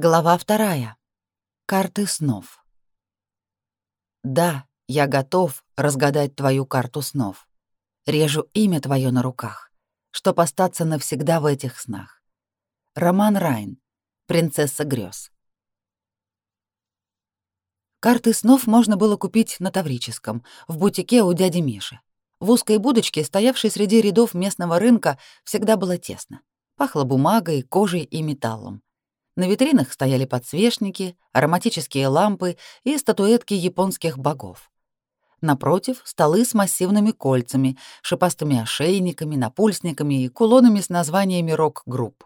Глава вторая. Карты снов. Да, я готов разгадать твою карту снов. Режу имя твое на руках, чтоб остаться навсегда в этих снах. Роман Райн. Принцесса грез. Карты снов можно было купить на Таврическом, в бутике у дяди Миши. В узкой будочке, стоявшей среди рядов местного рынка, всегда было тесно. Пахло бумагой, кожей и металлом. На витринах стояли подсвечники, ароматические лампы и статуэтки японских богов. Напротив — столы с массивными кольцами, шипастыми ошейниками, напульсниками и кулонами с названиями рок-групп.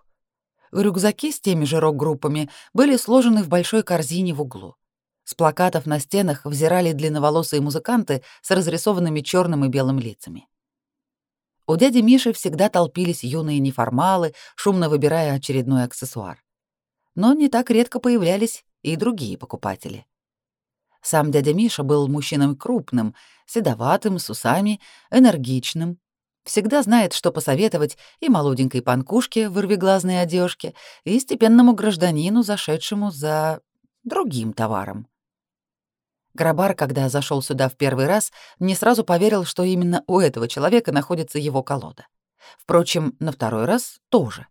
Рюкзаки с теми же рок-группами были сложены в большой корзине в углу. С плакатов на стенах взирали длинноволосые музыканты с разрисованными черным и белым лицами. У дяди Миши всегда толпились юные неформалы, шумно выбирая очередной аксессуар но не так редко появлялись и другие покупатели. Сам дядя Миша был мужчиной крупным, седоватым, с усами, энергичным, всегда знает, что посоветовать и молоденькой панкушке в вырвиглазной одежке, и степенному гражданину, зашедшему за другим товаром. Грабар, когда зашел сюда в первый раз, не сразу поверил, что именно у этого человека находится его колода. Впрочем, на второй раз тоже.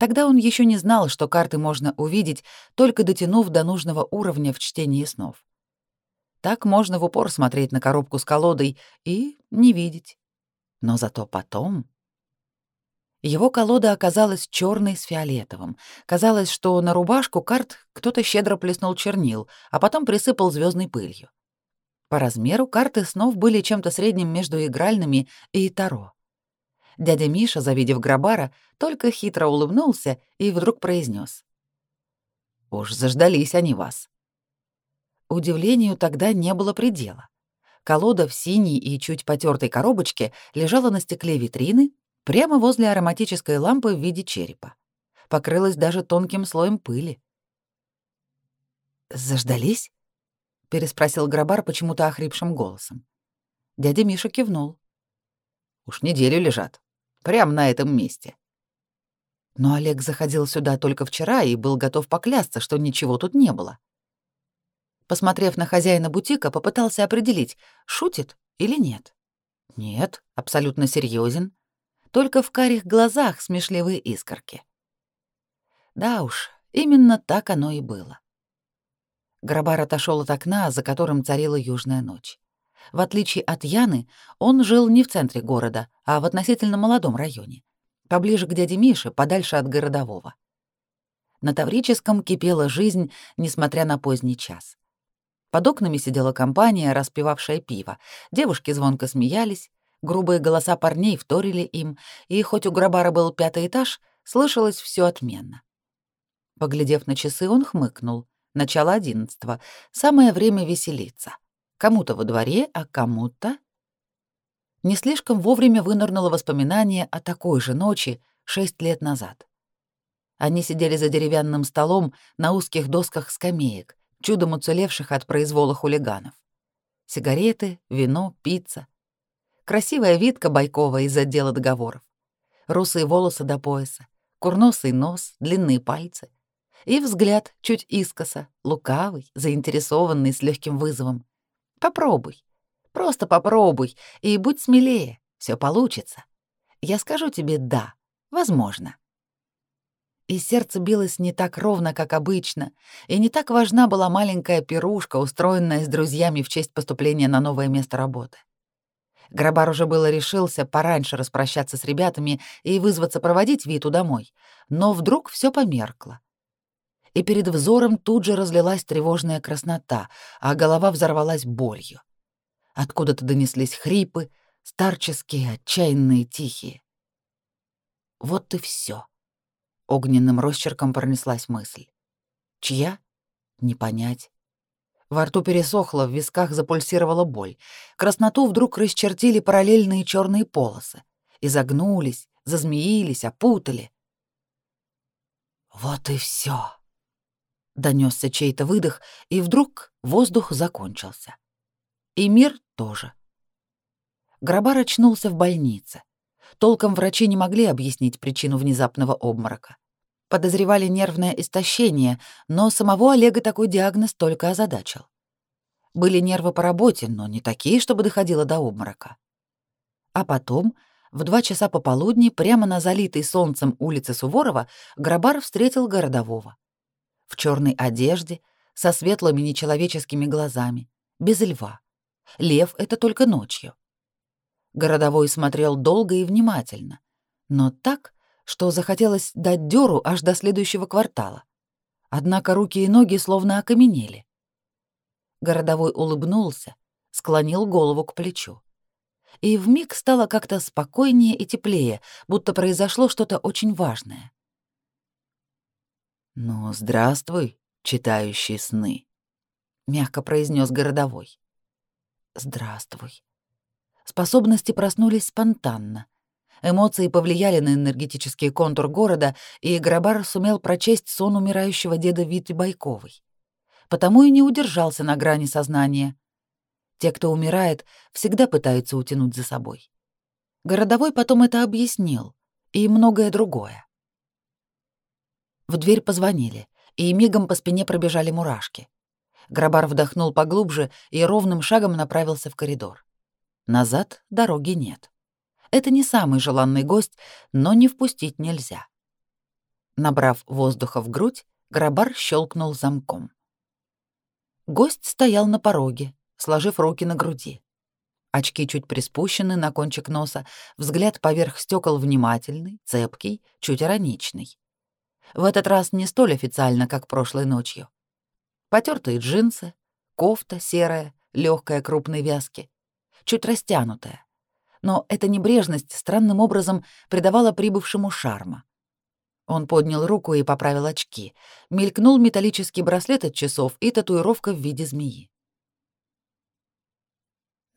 Тогда он еще не знал, что карты можно увидеть, только дотянув до нужного уровня в чтении снов. Так можно в упор смотреть на коробку с колодой и не видеть. Но зато потом... Его колода оказалась черной с фиолетовым. Казалось, что на рубашку карт кто-то щедро плеснул чернил, а потом присыпал звездной пылью. По размеру карты снов были чем-то средним между игральными и таро. Дядя Миша, завидев Грабара, только хитро улыбнулся и вдруг произнес: «Уж заждались они вас». Удивлению тогда не было предела. Колода в синей и чуть потертой коробочке лежала на стекле витрины прямо возле ароматической лампы в виде черепа. Покрылась даже тонким слоем пыли. «Заждались?» — переспросил Грабар почему-то охрипшим голосом. Дядя Миша кивнул. «Уж неделю лежат. Прямо на этом месте. Но Олег заходил сюда только вчера и был готов поклясться, что ничего тут не было. Посмотрев на хозяина бутика, попытался определить, шутит или нет. Нет, абсолютно серьезен. Только в карих глазах смешливые искорки. Да уж, именно так оно и было. Грабар отошел от окна, за которым царила южная ночь. В отличие от Яны, он жил не в центре города, а в относительно молодом районе, поближе к дяде Мише, подальше от городового. На Таврическом кипела жизнь, несмотря на поздний час. Под окнами сидела компания, распивавшая пиво. Девушки звонко смеялись, грубые голоса парней вторили им, и хоть у Грабара был пятый этаж, слышалось все отменно. Поглядев на часы, он хмыкнул. Начало одиннадцатого. Самое время веселиться. Кому-то во дворе, а кому-то... Не слишком вовремя вынырнуло воспоминание о такой же ночи шесть лет назад. Они сидели за деревянным столом на узких досках скамеек, чудом уцелевших от произвола хулиганов. Сигареты, вино, пицца. Красивая Витка Байкова из отдела договоров. Русые волосы до пояса, курносый нос, длинные пальцы. И взгляд чуть искоса, лукавый, заинтересованный с легким вызовом. Попробуй. Просто попробуй и будь смелее. Все получится. Я скажу тебе «да». Возможно. И сердце билось не так ровно, как обычно, и не так важна была маленькая пирушка, устроенная с друзьями в честь поступления на новое место работы. Грабар уже было решился пораньше распрощаться с ребятами и вызваться проводить Виту домой, но вдруг все померкло и перед взором тут же разлилась тревожная краснота, а голова взорвалась болью. Откуда-то донеслись хрипы, старческие, отчаянные, тихие. Вот и все. Огненным росчерком пронеслась мысль. Чья? Не понять. Во рту пересохло, в висках запульсировала боль. Красноту вдруг расчертили параллельные черные полосы. Изогнулись, зазмеились, опутали. Вот и все. Донесся чей-то выдох, и вдруг воздух закончился. И мир тоже. Грабар очнулся в больнице. Толком врачи не могли объяснить причину внезапного обморока. Подозревали нервное истощение, но самого Олега такой диагноз только озадачил. Были нервы по работе, но не такие, чтобы доходило до обморока. А потом, в два часа пополудни, прямо на залитой солнцем улице Суворова, Грабар встретил городового. В черной одежде, со светлыми нечеловеческими глазами, без льва. Лев — это только ночью. Городовой смотрел долго и внимательно, но так, что захотелось дать дёру аж до следующего квартала. Однако руки и ноги словно окаменели. Городовой улыбнулся, склонил голову к плечу. И вмиг стало как-то спокойнее и теплее, будто произошло что-то очень важное. «Ну, здравствуй, читающий сны», — мягко произнес городовой. «Здравствуй». Способности проснулись спонтанно. Эмоции повлияли на энергетический контур города, и Грабар сумел прочесть сон умирающего деда Виты Байковой потому и не удержался на грани сознания. Те, кто умирает, всегда пытаются утянуть за собой. Городовой потом это объяснил, и многое другое. В дверь позвонили, и мигом по спине пробежали мурашки. Грабар вдохнул поглубже и ровным шагом направился в коридор. Назад дороги нет. Это не самый желанный гость, но не впустить нельзя. Набрав воздуха в грудь, Грабар щелкнул замком. Гость стоял на пороге, сложив руки на груди. Очки чуть приспущены на кончик носа, взгляд поверх стекол внимательный, цепкий, чуть ироничный. В этот раз не столь официально, как прошлой ночью. Потертые джинсы, кофта серая, легкая крупной вязки, чуть растянутая. Но эта небрежность странным образом придавала прибывшему шарма. Он поднял руку и поправил очки. Мелькнул металлический браслет от часов и татуировка в виде змеи.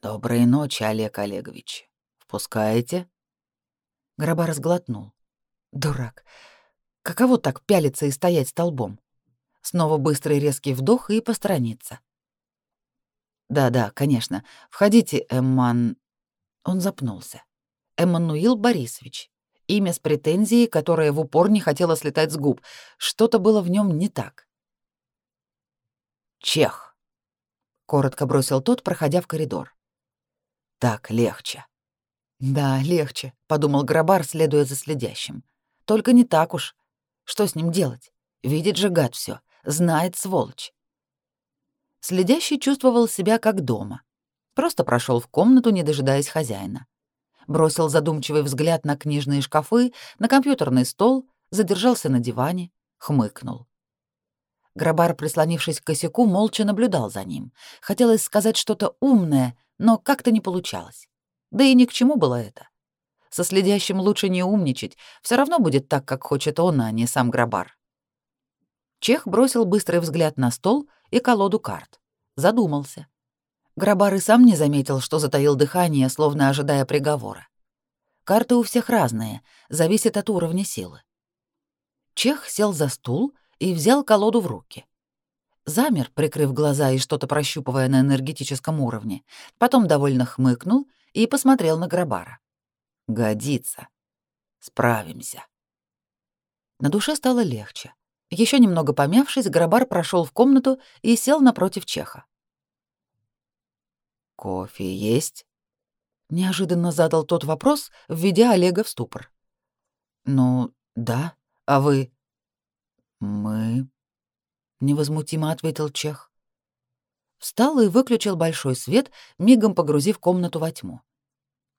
«Доброй ночи, Олег Олегович. Впускаете?» Гроба разглотнул. «Дурак. Каково так пялиться и стоять столбом?» Снова быстрый резкий вдох и посторониться. «Да-да, конечно. Входите, Эмман...» Он запнулся. «Эммануил Борисович имя с претензией, которое в упор не хотело слетать с губ. Что-то было в нем не так. «Чех», — коротко бросил тот, проходя в коридор. «Так легче». «Да, легче», — подумал Грабар, следуя за следящим. «Только не так уж. Что с ним делать? Видит же гад все, знает сволочь». Следящий чувствовал себя как дома. Просто прошел в комнату, не дожидаясь хозяина бросил задумчивый взгляд на книжные шкафы, на компьютерный стол, задержался на диване, хмыкнул. Грабар, прислонившись к косяку, молча наблюдал за ним. Хотелось сказать что-то умное, но как-то не получалось. Да и ни к чему было это. Со следящим лучше не умничать, все равно будет так, как хочет он, а не сам Грабар. Чех бросил быстрый взгляд на стол и колоду карт. Задумался. Грабар и сам не заметил, что затаил дыхание, словно ожидая приговора. Карты у всех разные, зависит от уровня силы. Чех сел за стул и взял колоду в руки. Замер, прикрыв глаза и что-то прощупывая на энергетическом уровне, потом довольно хмыкнул и посмотрел на Грабара. «Годится. Справимся». На душе стало легче. Еще немного помявшись, Грабар прошел в комнату и сел напротив Чеха. «Кофе есть?» Неожиданно задал тот вопрос, введя Олега в ступор. «Ну, да. А вы?» «Мы...» — невозмутимо ответил Чех. Встал и выключил большой свет, мигом погрузив комнату во тьму.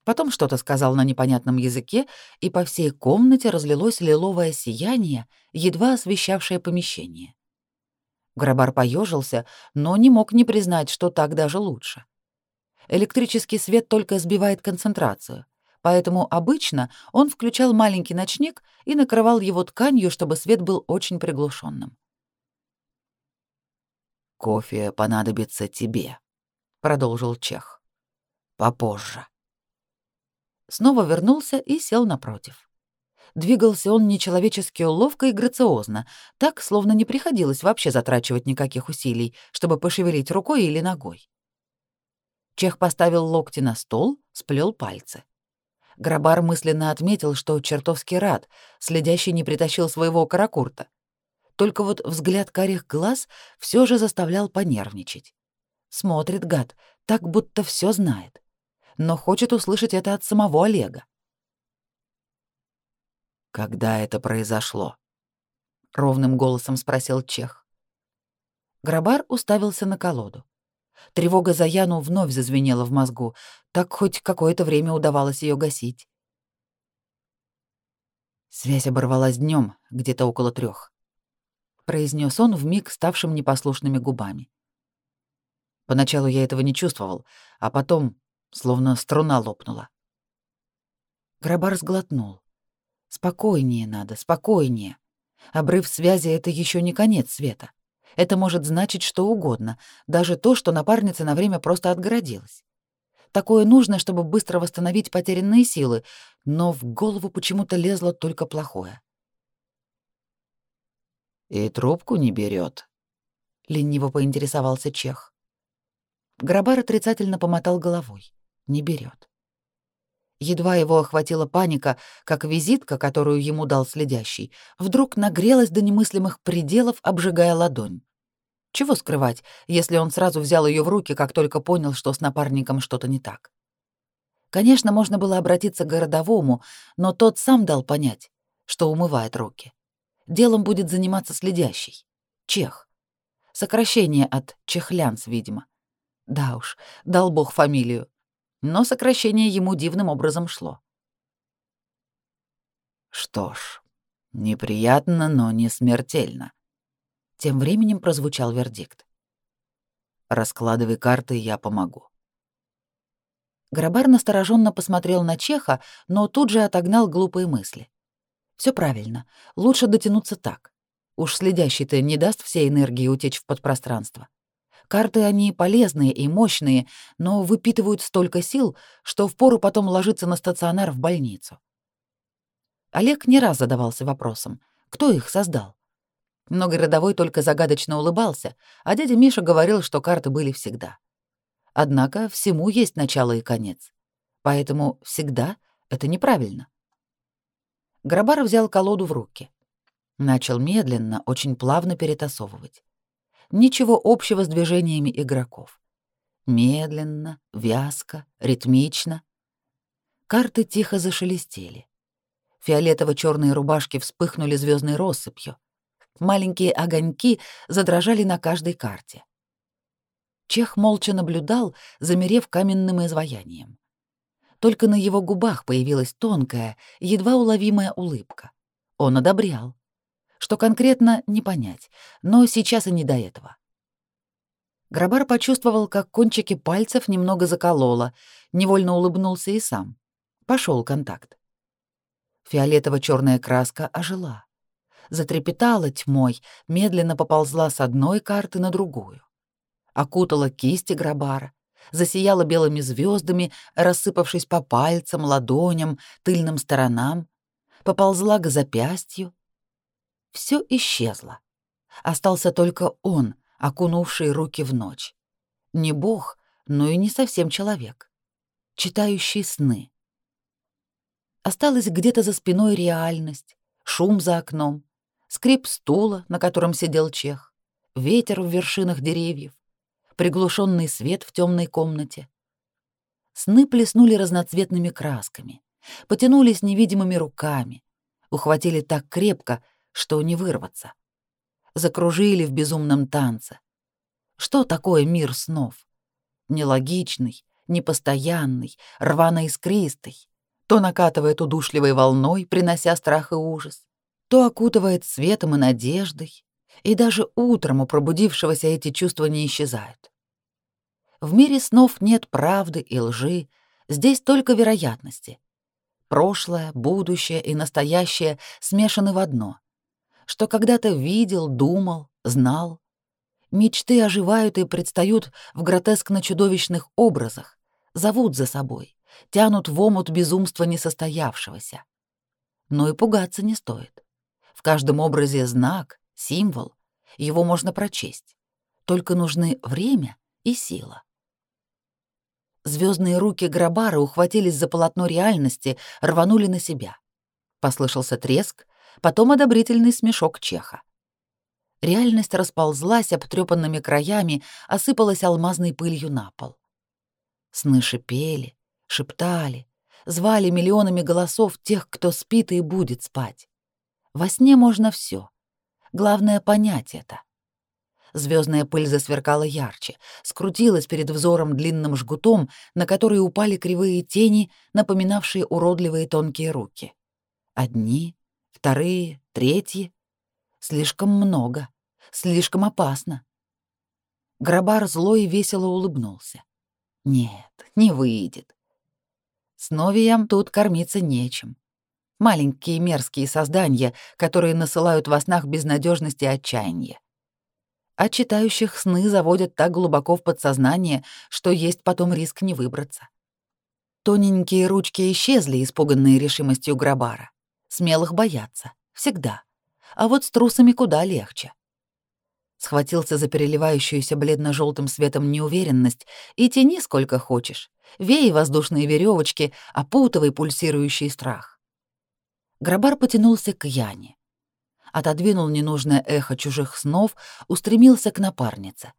Потом что-то сказал на непонятном языке, и по всей комнате разлилось лиловое сияние, едва освещавшее помещение. Грабар поежился, но не мог не признать, что так даже лучше. Электрический свет только сбивает концентрацию, поэтому обычно он включал маленький ночник и накрывал его тканью, чтобы свет был очень приглушенным. «Кофе понадобится тебе», — продолжил Чех. «Попозже». Снова вернулся и сел напротив. Двигался он нечеловечески ловко и грациозно, так, словно не приходилось вообще затрачивать никаких усилий, чтобы пошевелить рукой или ногой. Чех поставил локти на стол, сплел пальцы. Грабар мысленно отметил, что чертовски рад, следящий не притащил своего каракурта. Только вот взгляд карих глаз все же заставлял понервничать. Смотрит гад, так будто все знает. Но хочет услышать это от самого Олега. «Когда это произошло?» — ровным голосом спросил Чех. Грабар уставился на колоду. Тревога за Яну вновь зазвенела в мозгу, так хоть какое-то время удавалось ее гасить. Связь оборвалась днем, где-то около трех. произнес он вмиг ставшим непослушными губами. Поначалу я этого не чувствовал, а потом словно струна лопнула. Грабар сглотнул. Спокойнее надо, спокойнее. Обрыв связи — это еще не конец света. Это может значить что угодно, даже то, что напарница на время просто отгородилась. Такое нужно, чтобы быстро восстановить потерянные силы, но в голову почему-то лезло только плохое. «И трубку не берет, лениво поинтересовался Чех. Грабар отрицательно помотал головой. Не берет. Едва его охватила паника, как визитка, которую ему дал следящий, вдруг нагрелась до немыслимых пределов, обжигая ладонь. Чего скрывать, если он сразу взял ее в руки, как только понял, что с напарником что-то не так? Конечно, можно было обратиться к городовому, но тот сам дал понять, что умывает руки. Делом будет заниматься следящий. Чех. Сокращение от чехлянс, видимо. Да уж, дал бог фамилию но сокращение ему дивным образом шло. «Что ж, неприятно, но не смертельно», — тем временем прозвучал вердикт. «Раскладывай карты, я помогу». Грабар настороженно посмотрел на Чеха, но тут же отогнал глупые мысли. Все правильно, лучше дотянуться так. Уж следящий-то не даст всей энергии утечь в подпространство. Карты они полезные и мощные, но выпитывают столько сил, что впору потом ложиться на стационар в больницу. Олег не раз задавался вопросом, кто их создал. Но городовой только загадочно улыбался, а дядя Миша говорил, что карты были всегда. Однако всему есть начало и конец. Поэтому всегда это неправильно. Грабар взял колоду в руки. Начал медленно, очень плавно перетасовывать ничего общего с движениями игроков. Медленно, вязко, ритмично. Карты тихо зашелестели. Фиолетово-черные рубашки вспыхнули звездной россыпью. Маленькие огоньки задрожали на каждой карте. Чех молча наблюдал, замерев каменным изваянием. Только на его губах появилась тонкая, едва уловимая улыбка. Он одобрял. Что конкретно, не понять, но сейчас и не до этого. Грабар почувствовал, как кончики пальцев немного закололо, невольно улыбнулся и сам. Пошел контакт. фиолетово черная краска ожила. Затрепетала тьмой, медленно поползла с одной карты на другую. Окутала кисти Грабара, засияла белыми звездами, рассыпавшись по пальцам, ладоням, тыльным сторонам, поползла к запястью, все исчезло. Остался только он, окунувший руки в ночь. Не бог, но и не совсем человек. Читающий сны. Осталась где-то за спиной реальность, шум за окном, скрип стула, на котором сидел чех, ветер в вершинах деревьев, приглушенный свет в темной комнате. Сны плеснули разноцветными красками, потянулись невидимыми руками, ухватили так крепко, что не вырваться. Закружили в безумном танце. Что такое мир снов? Нелогичный, непостоянный, рвано-искристый. То накатывает удушливой волной, принося страх и ужас, то окутывает светом и надеждой, и даже утром у пробудившегося эти чувства не исчезают. В мире снов нет правды и лжи, здесь только вероятности. Прошлое, будущее и настоящее смешаны в одно что когда-то видел, думал, знал. Мечты оживают и предстают в гротескно-чудовищных образах, зовут за собой, тянут в омут безумства несостоявшегося. Но и пугаться не стоит. В каждом образе знак, символ, его можно прочесть. Только нужны время и сила. Звездные руки Грабара ухватились за полотно реальности, рванули на себя. Послышался треск, потом одобрительный смешок Чеха. Реальность расползлась обтрепанными краями, осыпалась алмазной пылью на пол. Сны шипели, шептали, звали миллионами голосов тех, кто спит и будет спать. Во сне можно все. Главное — понять это. Звездная пыль засверкала ярче, скрутилась перед взором длинным жгутом, на который упали кривые тени, напоминавшие уродливые тонкие руки. Одни, вторые, третьи. Слишком много, слишком опасно. Грабар зло и весело улыбнулся. Нет, не выйдет. С Новием тут кормиться нечем. Маленькие мерзкие создания, которые насылают во снах безнадежность и отчаяние а читающих сны заводят так глубоко в подсознание, что есть потом риск не выбраться. Тоненькие ручки исчезли, испуганные решимостью Грабара. Смелых боятся. Всегда. А вот с трусами куда легче. Схватился за переливающуюся бледно желтым светом неуверенность и тяни сколько хочешь. Вей воздушные веревочки, опутывай пульсирующий страх. Грабар потянулся к Яне отодвинул ненужное эхо чужих снов, устремился к напарнице.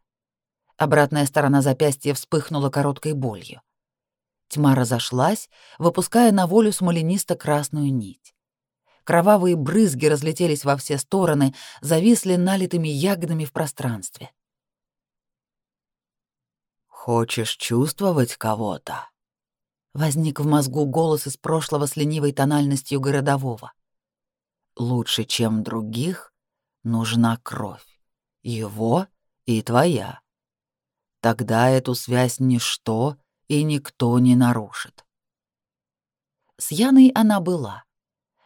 Обратная сторона запястья вспыхнула короткой болью. Тьма разошлась, выпуская на волю смоленисто-красную нить. Кровавые брызги разлетелись во все стороны, зависли налитыми ягодами в пространстве. «Хочешь чувствовать кого-то?» Возник в мозгу голос из прошлого с ленивой тональностью городового лучше, чем других, нужна кровь. Его и твоя. Тогда эту связь ничто и никто не нарушит. С Яной она была.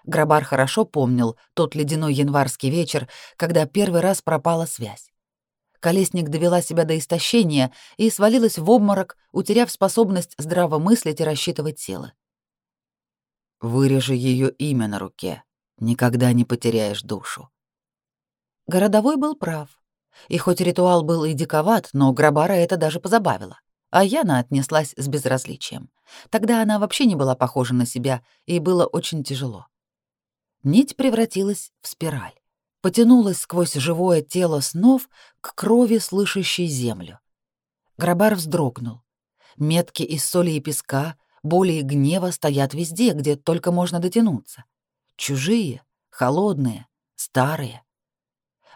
Грабар хорошо помнил тот ледяной январский вечер, когда первый раз пропала связь. Колесник довела себя до истощения и свалилась в обморок, утеряв способность здраво мыслить и рассчитывать силы. «Вырежи ее имя на руке», никогда не потеряешь душу. Городовой был прав. И хоть ритуал был и диковат, но Грабара это даже позабавило. А Яна отнеслась с безразличием. Тогда она вообще не была похожа на себя, и было очень тяжело. Нить превратилась в спираль. Потянулась сквозь живое тело снов к крови, слышащей землю. Грабар вздрогнул. Метки из соли и песка, боли и гнева стоят везде, где только можно дотянуться. Чужие, холодные, старые.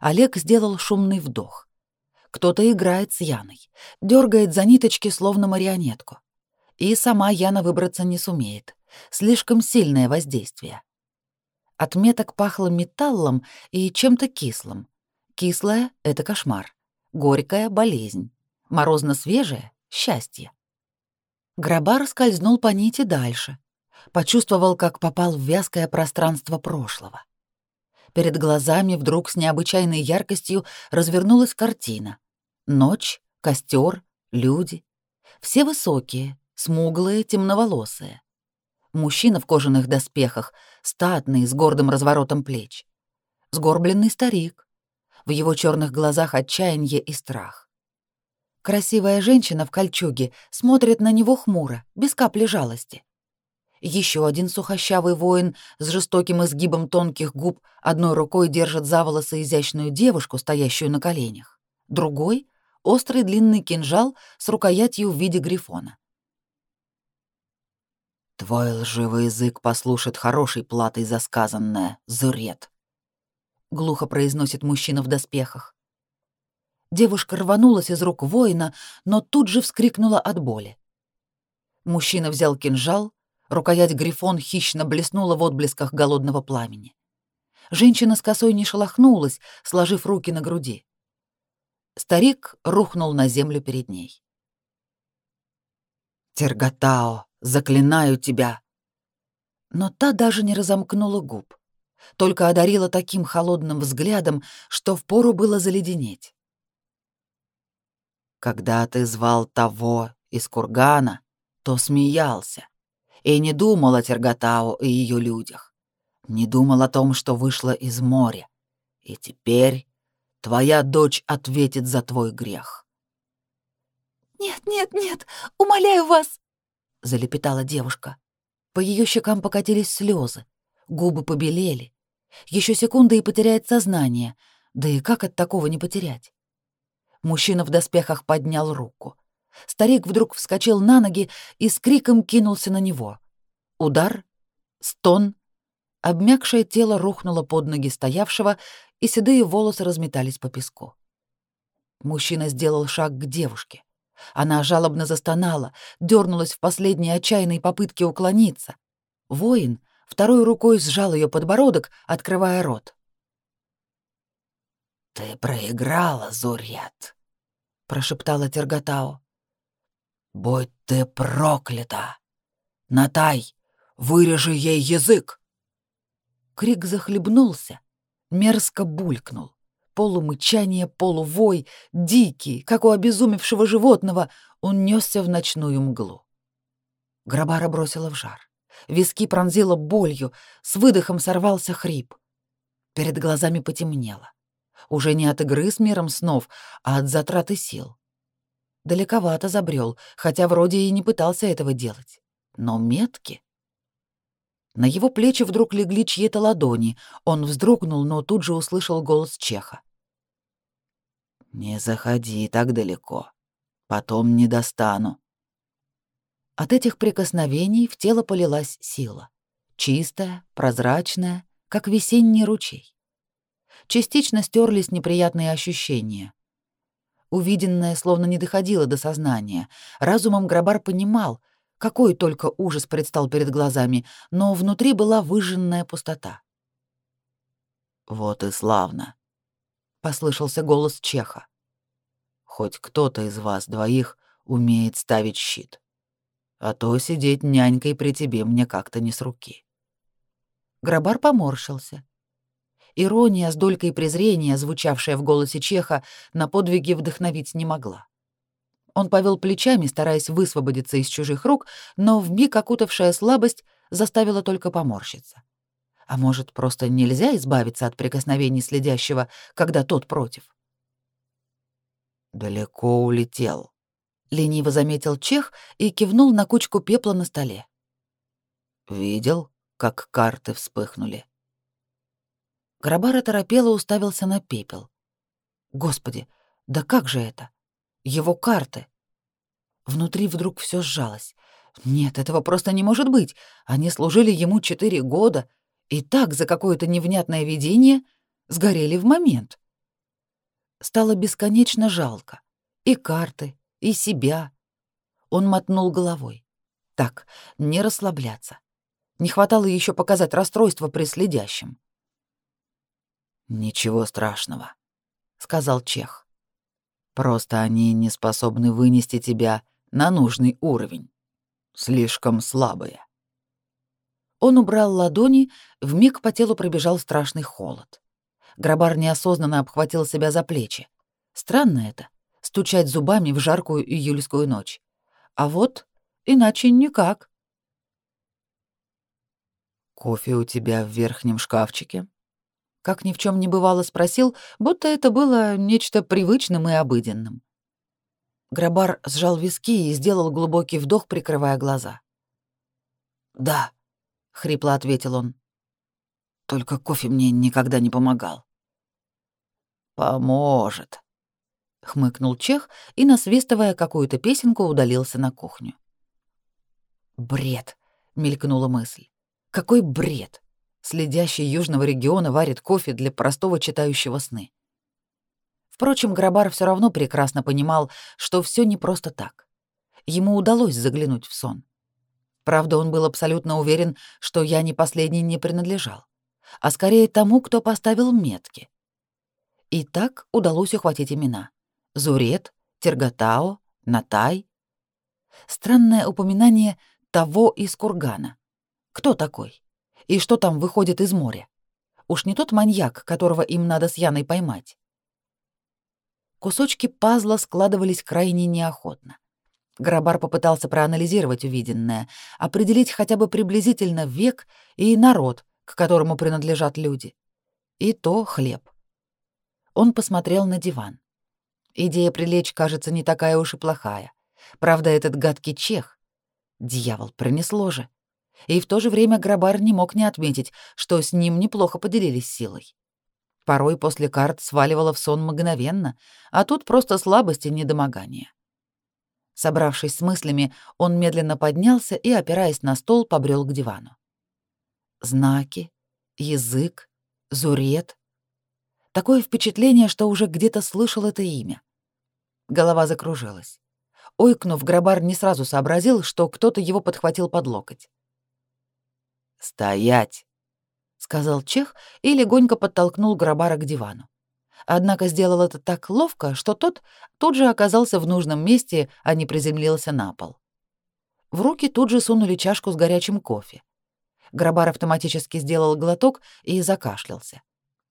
Олег сделал шумный вдох. Кто-то играет с Яной, дергает за ниточки, словно марионетку. И сама Яна выбраться не сумеет. Слишком сильное воздействие. От меток пахло металлом и чем-то кислым. Кислое — это кошмар. Горькая — болезнь. Морозно-свежее — счастье. Грабар скользнул по нити дальше, почувствовал, как попал в вязкое пространство прошлого. Перед глазами вдруг с необычайной яркостью развернулась картина. Ночь, костер, люди. Все высокие, смуглые, темноволосые. Мужчина в кожаных доспехах, статный, с гордым разворотом плеч. Сгорбленный старик. В его черных глазах отчаяние и страх. Красивая женщина в кольчуге смотрит на него хмуро, без капли жалости. Еще один сухощавый воин с жестоким изгибом тонких губ одной рукой держит за волосы изящную девушку, стоящую на коленях. Другой — острый длинный кинжал с рукоятью в виде грифона. «Твой лживый язык послушает хорошей платой за сказанное, Зурет», — глухо произносит мужчина в доспехах. Девушка рванулась из рук воина, но тут же вскрикнула от боли. Мужчина взял кинжал, Рукоять грифон хищно блеснула в отблесках голодного пламени. Женщина с косой не шелохнулась, сложив руки на груди. Старик рухнул на землю перед ней. «Терготао, заклинаю тебя!» Но та даже не разомкнула губ, только одарила таким холодным взглядом, что впору было заледенеть. «Когда ты звал того из кургана, то смеялся и не думал о Терготау и ее людях. Не думал о том, что вышла из моря. И теперь твоя дочь ответит за твой грех. «Нет, нет, нет, умоляю вас!» — залепетала девушка. По ее щекам покатились слезы, губы побелели. Еще секунда и потеряет сознание. Да и как от такого не потерять? Мужчина в доспехах поднял руку. Старик вдруг вскочил на ноги и с криком кинулся на него. Удар, стон, обмякшее тело рухнуло под ноги стоявшего, и седые волосы разметались по песку. Мужчина сделал шаг к девушке. Она жалобно застонала, дернулась в последней отчаянной попытке уклониться. Воин второй рукой сжал ее подбородок, открывая рот. «Ты проиграла, Зурьят», — прошептала Терготао. «Будь ты проклята! Натай, вырежи ей язык!» Крик захлебнулся, мерзко булькнул полумычание, полувой, дикий, как у обезумевшего животного, он несся в ночную мглу. Грабара бросила в жар. Виски пронзила болью, с выдохом сорвался хрип. Перед глазами потемнело. Уже не от игры с миром снов, а от затраты сил. Далековато забрел, хотя вроде и не пытался этого делать. Но метки... На его плечи вдруг легли чьи-то ладони. Он вздрогнул, но тут же услышал голос Чеха. «Не заходи так далеко. Потом не достану». От этих прикосновений в тело полилась сила. Чистая, прозрачная, как весенний ручей. Частично стерлись неприятные ощущения. Увиденное словно не доходило до сознания. Разумом Грабар понимал — какой только ужас предстал перед глазами, но внутри была выжженная пустота. «Вот и славно», — послышался голос Чеха. «Хоть кто-то из вас двоих умеет ставить щит, а то сидеть нянькой при тебе мне как-то не с руки». Грабар поморщился. Ирония с долькой презрения, звучавшая в голосе Чеха, на подвиги вдохновить не могла. Он повел плечами, стараясь высвободиться из чужих рук, но вмиг окутавшая слабость заставила только поморщиться. А может, просто нельзя избавиться от прикосновений следящего, когда тот против? «Далеко улетел», — лениво заметил Чех и кивнул на кучку пепла на столе. «Видел, как карты вспыхнули?» Грабара торопело уставился на пепел. «Господи, да как же это? Его карты. Внутри вдруг все сжалось. Нет, этого просто не может быть. Они служили ему четыре года, и так за какое-то невнятное видение сгорели в момент. Стало бесконечно жалко. И карты, и себя. Он мотнул головой. Так, не расслабляться. Не хватало еще показать расстройство при. «Ничего страшного», — сказал Чех. Просто они не способны вынести тебя на нужный уровень. Слишком слабые. Он убрал ладони, вмиг по телу пробежал страшный холод. Грабар неосознанно обхватил себя за плечи. Странно это — стучать зубами в жаркую июльскую ночь. А вот иначе никак. «Кофе у тебя в верхнем шкафчике?» Как ни в чем не бывало спросил, будто это было нечто привычным и обыденным. Грабар сжал виски и сделал глубокий вдох, прикрывая глаза. «Да», — хрипло ответил он. «Только кофе мне никогда не помогал». «Поможет», — хмыкнул Чех и, насвистывая какую-то песенку, удалился на кухню. «Бред», — мелькнула мысль. «Какой бред!» Следящий южного региона варит кофе для простого читающего сны. Впрочем, Грабар все равно прекрасно понимал, что все не просто так. Ему удалось заглянуть в сон. Правда, он был абсолютно уверен, что я не последний не принадлежал, а скорее тому, кто поставил метки. И так удалось ухватить имена. Зурет, Терготао, Натай. Странное упоминание того из Кургана. Кто такой? И что там выходит из моря? Уж не тот маньяк, которого им надо с Яной поймать. Кусочки пазла складывались крайне неохотно. Грабар попытался проанализировать увиденное, определить хотя бы приблизительно век и народ, к которому принадлежат люди. И то хлеб. Он посмотрел на диван. Идея прилечь, кажется, не такая уж и плохая. Правда, этот гадкий чех. Дьявол, пронесло же. И в то же время Грабар не мог не отметить, что с ним неплохо поделились силой. Порой после карт сваливало в сон мгновенно, а тут просто слабость и недомогание. Собравшись с мыслями, он медленно поднялся и, опираясь на стол, побрел к дивану. Знаки, язык, зурет. Такое впечатление, что уже где-то слышал это имя. Голова закружилась. Ойкнув, Грабар не сразу сообразил, что кто-то его подхватил под локоть. «Стоять!» — сказал Чех и легонько подтолкнул Грабара к дивану. Однако сделал это так ловко, что тот тут же оказался в нужном месте, а не приземлился на пол. В руки тут же сунули чашку с горячим кофе. Грабар автоматически сделал глоток и закашлялся.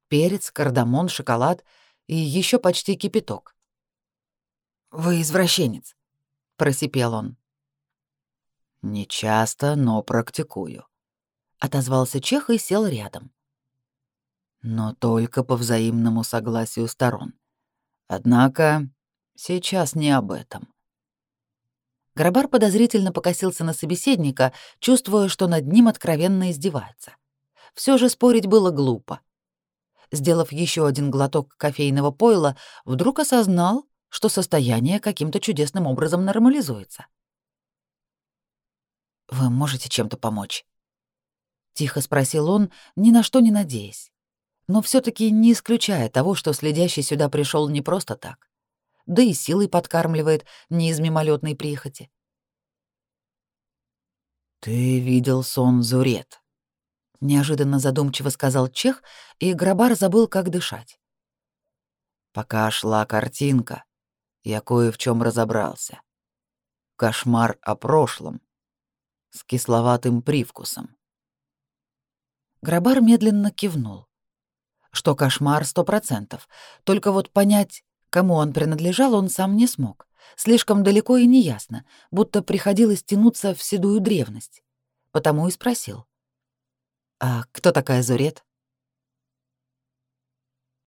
Перец, кардамон, шоколад и еще почти кипяток. «Вы извращенец», — просипел он. «Не часто, но практикую», — отозвался Чех и сел рядом. «Но только по взаимному согласию сторон. Однако сейчас не об этом». Грабар подозрительно покосился на собеседника, чувствуя, что над ним откровенно издевается. Все же спорить было глупо. Сделав еще один глоток кофейного пойла, вдруг осознал, что состояние каким-то чудесным образом нормализуется. «Вы можете чем-то помочь?» — тихо спросил он, ни на что не надеясь, но все таки не исключая того, что следящий сюда пришел не просто так, да и силой подкармливает не из мимолетной прихоти. «Ты видел сон Зурет», — неожиданно задумчиво сказал Чех, и Грабар забыл, как дышать. Пока шла картинка, я кое в чем разобрался. Кошмар о прошлом с кисловатым привкусом. Грабар медленно кивнул. Что кошмар сто процентов. Только вот понять, кому он принадлежал, он сам не смог. Слишком далеко и неясно, будто приходилось тянуться в седую древность. Потому и спросил. «А кто такая Зурет?»